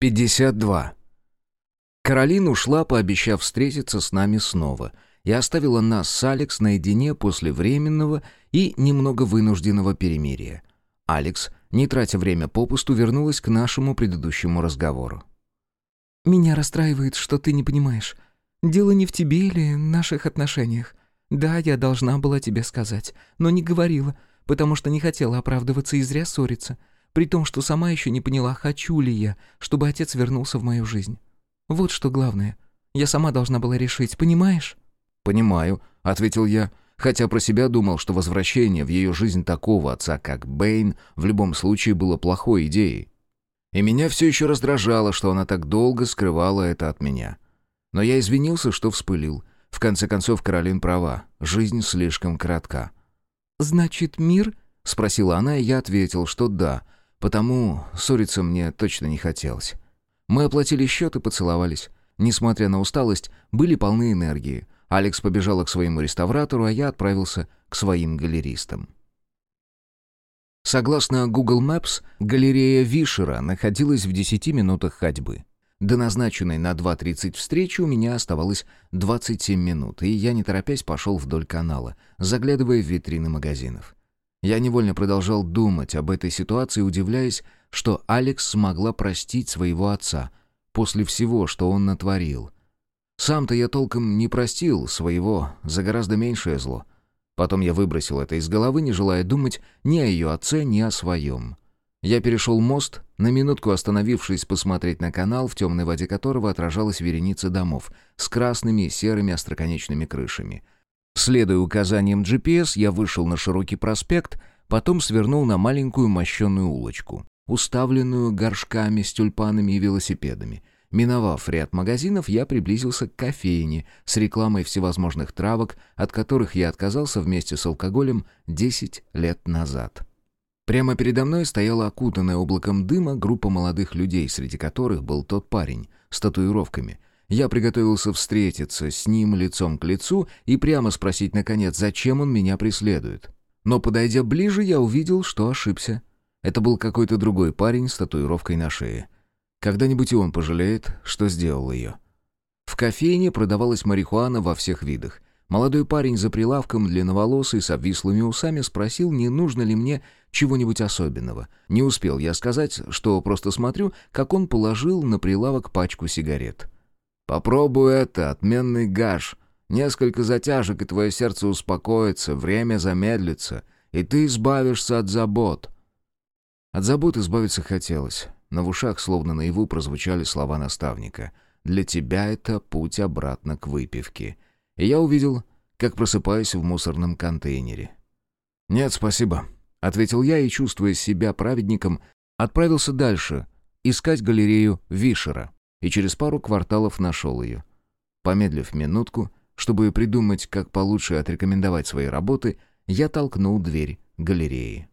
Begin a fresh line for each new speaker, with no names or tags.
52. Каролин ушла, пообещав встретиться с нами снова, и оставила нас с Алекс наедине после временного и немного вынужденного перемирия. Алекс, не тратя время попусту, вернулась к нашему предыдущему разговору.
«Меня расстраивает, что ты не понимаешь. Дело не в тебе или наших отношениях. Да, я должна была тебе сказать, но не говорила, потому что не хотела оправдываться и зря ссориться, при том, что сама еще не поняла, хочу ли я, чтобы отец вернулся в мою жизнь. Вот что главное. Я сама должна была решить, понимаешь?»
«Понимаю», — ответил я, хотя про себя думал, что возвращение в ее жизнь такого отца, как Бэйн, в любом случае было плохой идеей. И меня все еще раздражало, что она так долго скрывала это от меня. Но я извинился, что вспылил. В конце концов, Каролин права. Жизнь слишком коротка.
«Значит, мир?»
— спросила она, и я ответил, что да, потому ссориться мне точно не хотелось. Мы оплатили счет и поцеловались. Несмотря на усталость, были полны энергии. Алекс побежала к своему реставратору, а я отправился к своим галеристам. Согласно Google Maps, галерея Вишера находилась в 10 минутах ходьбы. До назначенной на 2.30 встречи у меня оставалось 27 минут, и я, не торопясь, пошел вдоль канала, заглядывая в витрины магазинов. Я невольно продолжал думать об этой ситуации, удивляясь, что Алекс смогла простить своего отца после всего, что он натворил. Сам-то я толком не простил своего за гораздо меньшее зло. Потом я выбросил это из головы, не желая думать ни о ее отце, ни о своем. Я перешел мост, на минутку остановившись посмотреть на канал, в темной воде которого отражалась вереница домов с красными и серыми остроконечными крышами. Следуя указаниям GPS, я вышел на широкий проспект, потом свернул на маленькую мощенную улочку уставленную горшками с тюльпанами и велосипедами. Миновав ряд магазинов, я приблизился к кофейне с рекламой всевозможных травок, от которых я отказался вместе с алкоголем 10 лет назад. Прямо передо мной стояла окутанная облаком дыма группа молодых людей, среди которых был тот парень с татуировками. Я приготовился встретиться с ним лицом к лицу и прямо спросить, наконец, зачем он меня преследует. Но, подойдя ближе, я увидел, что ошибся. Это был какой-то другой парень с татуировкой на шее. Когда-нибудь и он пожалеет, что сделал ее. В кофейне продавалась марихуана во всех видах. Молодой парень за прилавком, длинноволосый, с обвислыми усами, спросил, не нужно ли мне чего-нибудь особенного. Не успел я сказать, что просто смотрю, как он положил на прилавок пачку сигарет. «Попробуй это, отменный гаш. Несколько затяжек, и твое сердце успокоится, время замедлится, и ты избавишься от забот». От забот избавиться хотелось, но в ушах словно наяву прозвучали слова наставника. «Для тебя это путь обратно к выпивке». И я увидел, как просыпаюсь в мусорном контейнере. «Нет, спасибо», — ответил я и, чувствуя себя праведником, отправился дальше, искать галерею Вишера, и через пару кварталов нашел ее. Помедлив минутку, чтобы придумать, как получше отрекомендовать свои работы, я толкнул дверь галереи.